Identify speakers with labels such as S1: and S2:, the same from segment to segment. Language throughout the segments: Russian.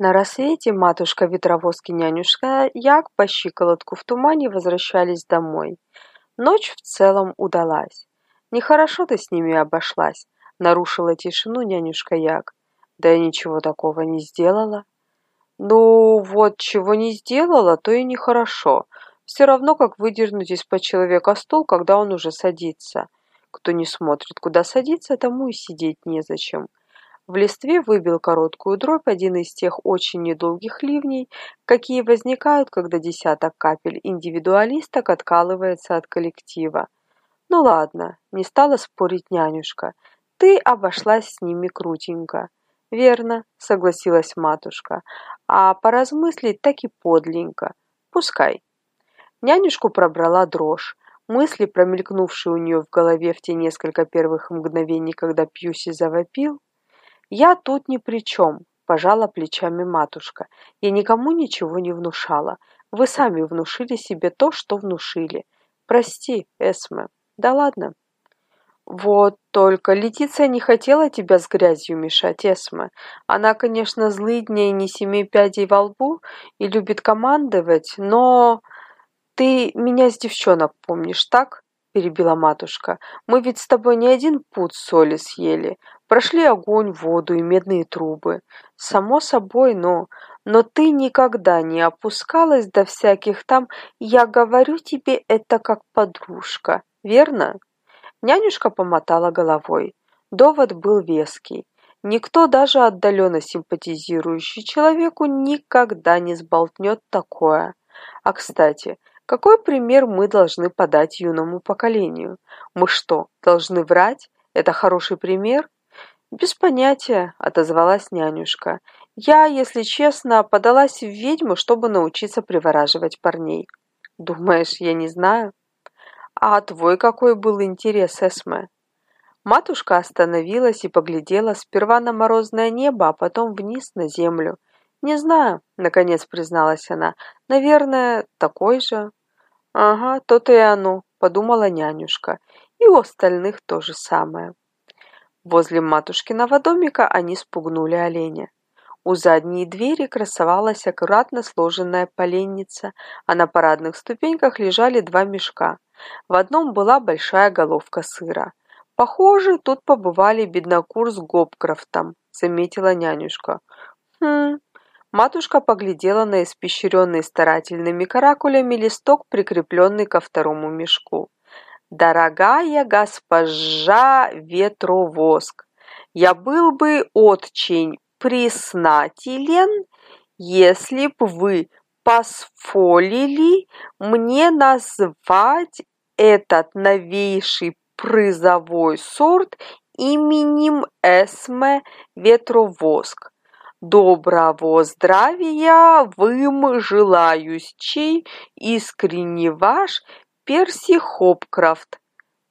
S1: На рассвете матушка-ветровозки-нянюшка Як по щиколотку в тумане возвращались домой. Ночь в целом удалась. Нехорошо ты с ними обошлась, нарушила тишину нянюшка Як. Да я ничего такого не сделала. Ну, вот чего не сделала, то и нехорошо. Все равно, как выдернуть из-под человека стул, когда он уже садится. Кто не смотрит, куда садиться, тому и сидеть незачем. В листве выбил короткую дробь один из тех очень недолгих ливней, какие возникают, когда десяток капель индивидуалисток откалывается от коллектива. Ну ладно, не стала спорить нянюшка. Ты обошлась с ними крутенько. Верно, согласилась матушка. А поразмыслить так и подленько. Пускай. Нянюшку пробрала дрожь. Мысли, промелькнувшие у нее в голове в те несколько первых мгновений, когда Пьюси завопил, я тут ни при чем, пожала плечами матушка. Я никому ничего не внушала. Вы сами внушили себе то, что внушили. Прости, Эсме. Да ладно. Вот только Летиция не хотела тебя с грязью мешать, Эсме. Она, конечно, злыдня и не семи пядей во лбу и любит командовать, но ты меня с девчонок помнишь, так? перебила матушка. Мы ведь с тобой не один пуд соли съели. Прошли огонь, воду и медные трубы. Само собой, но... Но ты никогда не опускалась до всяких там «я говорю тебе это как подружка», верно?» Нянюшка помотала головой. Довод был веский. Никто, даже отдаленно симпатизирующий человеку, никогда не сболтнет такое. А, кстати, какой пример мы должны подать юному поколению? Мы что, должны врать? Это хороший пример? Без понятия отозвалась нянюшка. Я если честно подалась в ведьму чтобы научиться привораживать парней думаешь я не знаю? А твой какой был интерес эсме? Матушка остановилась и поглядела сперва на морозное небо а потом вниз на землю. Не знаю наконец призналась она. Наверное такой же ага то-то и оно подумала нянюшка. И у остальных то же самое Возле матушкиного домика они спугнули оленя. У задней двери красовалась аккуратно сложенная поленница, а на парадных ступеньках лежали два мешка. В одном была большая головка сыра. Похоже, тут побывали беднокур с Гопкрофтом, заметила нянюшка. Хм. Матушка поглядела на испещренный старательными каракулями листок, прикрепленный ко второму мешку дорогая госпожа ветровоск я был бы очень признателен если б вы позволили мне назвать этот новейший призовой сорт именем Эсме Ветровоск. Доброго здравия вам желающий, искренне ваш Перси Хопкрафт.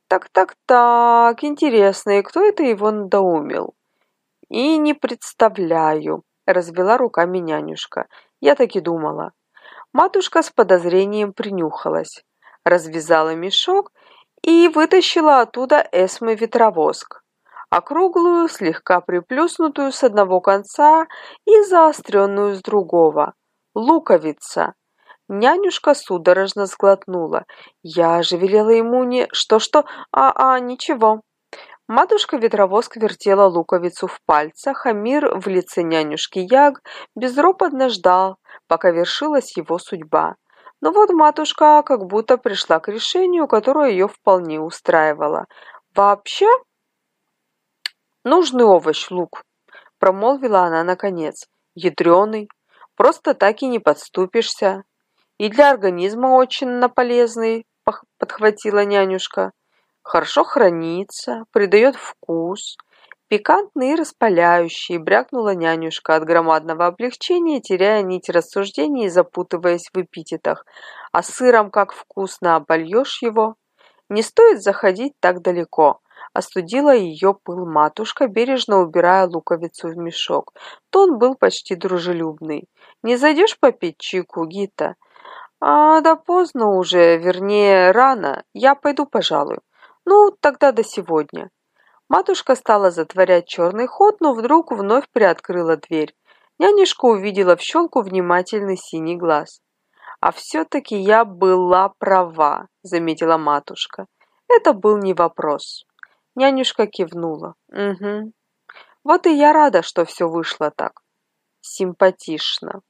S1: Так-так-так, интересно, и кто это его надоумил? И не представляю, развела руками нянюшка. Я так и думала. Матушка с подозрением принюхалась, развязала мешок и вытащила оттуда эсмы ветровоск, округлую, слегка приплюснутую с одного конца и заостренную с другого. Луковица. Нянюшка судорожно сглотнула. Я же велела ему не... Что-что? А-а, ничего. Матушка-ветровоск вертела луковицу в пальцах, а мир в лице нянюшки Яг безропотно ждал, пока вершилась его судьба. Но вот матушка как будто пришла к решению, которое ее вполне устраивало. «Вообще нужный овощ лук», — промолвила она наконец. «Ядреный, просто так и не подступишься и для организма очень полезный подхватила нянюшка. Хорошо хранится придает вкус. Пикантный и распаляющий брякнула нянюшка от громадного облегчения теряя нить рассуждений и запутываясь в эпитетах. А сыром как вкусно обольешь его. Не стоит заходить так далеко остудила ее пыл матушка бережно убирая луковицу в мешок. Тон был почти дружелюбный. Не зайдешь попить чайку гита а да поздно уже вернее рано я пойду пожалуй ну тогда до сегодня матушка стала затворять черный ход но вдруг вновь приоткрыла дверь Нянюшка увидела в щелку внимательный синий глаз. «А все-таки я была права», — заметила матушка. «Это был не вопрос». Нянюшка кивнула. «Угу. Вот и я рада, что все вышло так. Симпатично».